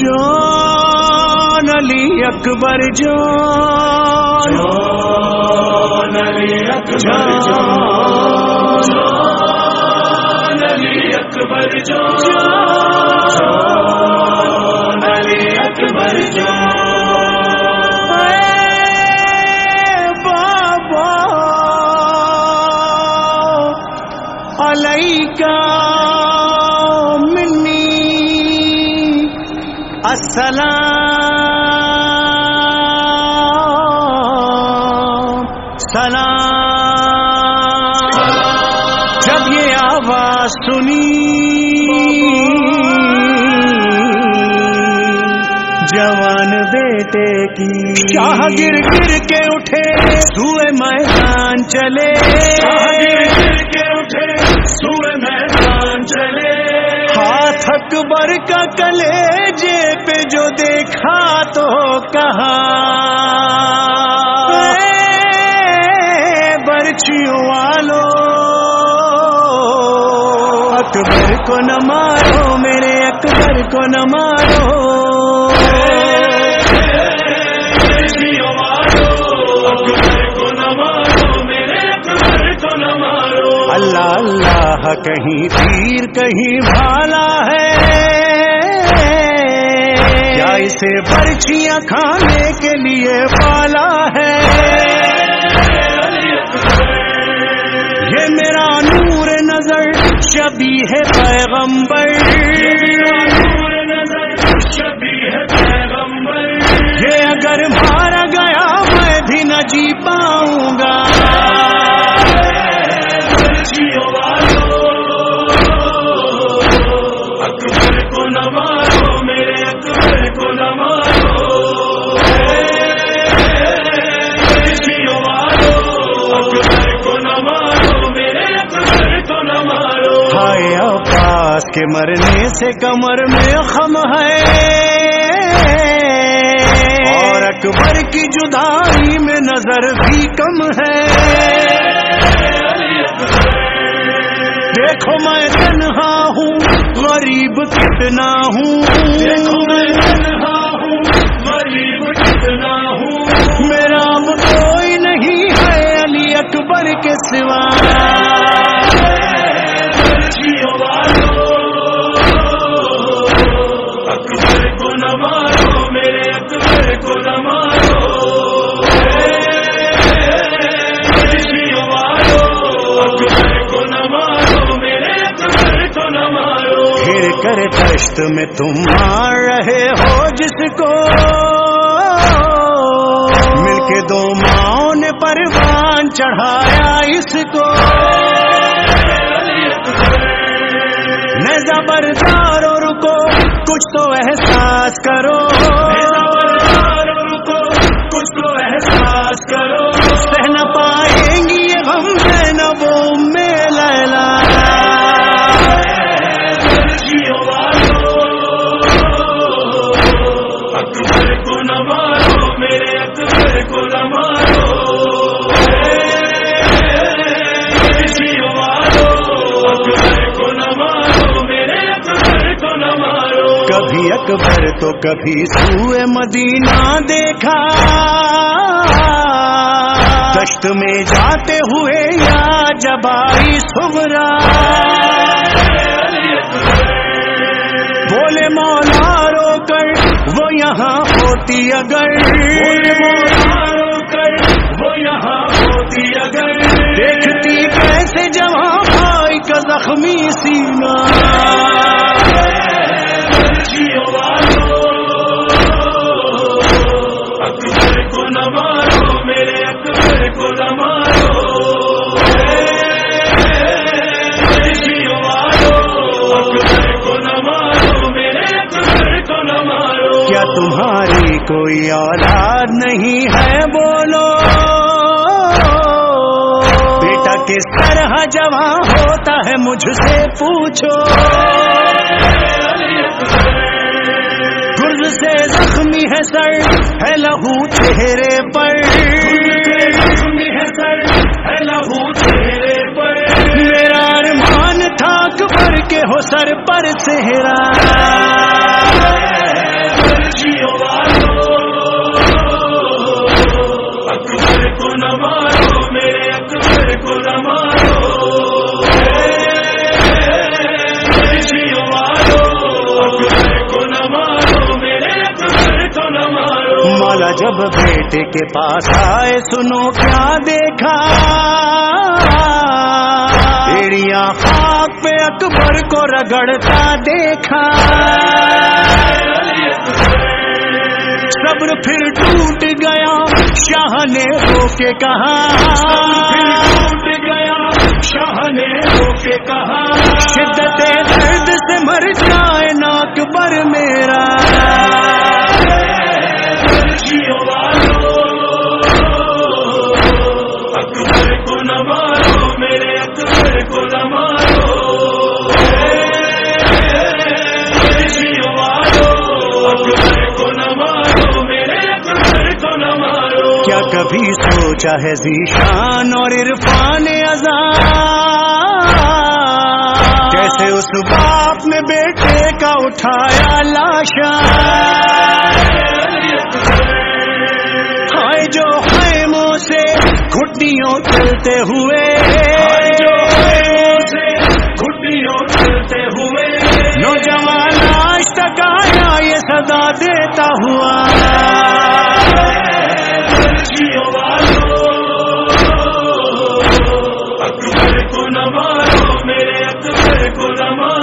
جان علی اکبر جان جان علی اکبر جان علی اکبر جان علی اکبر جان السلام سلام۔ جب یہ آواز سنی جوان بیٹے کی شاہ گر گر کے اٹھے سوئے میدان چلے۔ گر کے اٹھے سور میدان چلے۔ ہاتھ اکبر کا پہ جو دیکھا تو کہا۔ برچیوں والو اکبر کو نہ مارو میرے اکبر کو نہ مارو۔ خوشیوں والو اکبر کو نہ مارو میرے اکبر کو نہ مارو۔ اللہ اللہ کہیں تیر کہیں بھالا ہے۔ کیا برچیاں کھانے کے لیے پالا ہے۔ یہ میرا نور نظر شبی ہے پیغمبر۔ ہائے عباس کے مرنے سے کمر میں خم ہے۔ اور اکبر کی جدائی میں نظر بھی کم ہے۔ دیکھو میں تنہا ہوں، غریب کتنا ہوں۔ دیکھو میں تنہا ہوں، غریب کتنا ہوں۔ میرا کوئی نہیں ہے علی اکبر کے سوا۔ کو نہ مارو میرے اکبر کو نہ مارو پھر کر دشت میں تم مار رہے ہو جس کو۔ مل کے دو ماؤں نے پروان چڑھایا اس کو۔ نیزا بردار اور رکو کچھ تو احساس کرو۔ رکو کچھ تو احساس کرو۔ سہ نہ اکبر تو کبھی سوئے مدینہ دیکھا۔ کشت میں جاتے ہوئے یا جبائی سغرا بولے مولا رو کر وہ یہاں ہوتی اگر۔ مارو اکبر کو نہ مارو میرے اکبر کو نہ مارو اکبر کو نہ مارو میرے اکبر کو نہ مارو کیا تمہاری کوئی اولاد نہیں ہے بولو؟ بیٹا کس طرح جوان ہوتا ہے مجھ سے پوچھو۔ درد سے زخمی ہے سر، ہے لہو چہرے پر۔ ہے سر ہے لہو چہرے پر میرا ارمان تھا اکبر کے ہو سر پر سہرا مولا جب بیٹے کے پاس آئے سنو کیا دیکھا ایڑیاں خاک پہ اکبر کو رگڑتا دیکھا صبر پھر ٹوٹ گیا شاہ نے رو کے کہا ٹوٹ گیا شاہ نے ہو کے کہا شدت بھی سوچا ہے ذیشان اور عرفان ازاں جیسے اس باپ نے بیٹے کا اٹھایا لاشا ہائے جو خیموں سے گھٹیوں چلتے ہوئے۔ جو کو نہ مارو میرے اکبر کو نہ مارو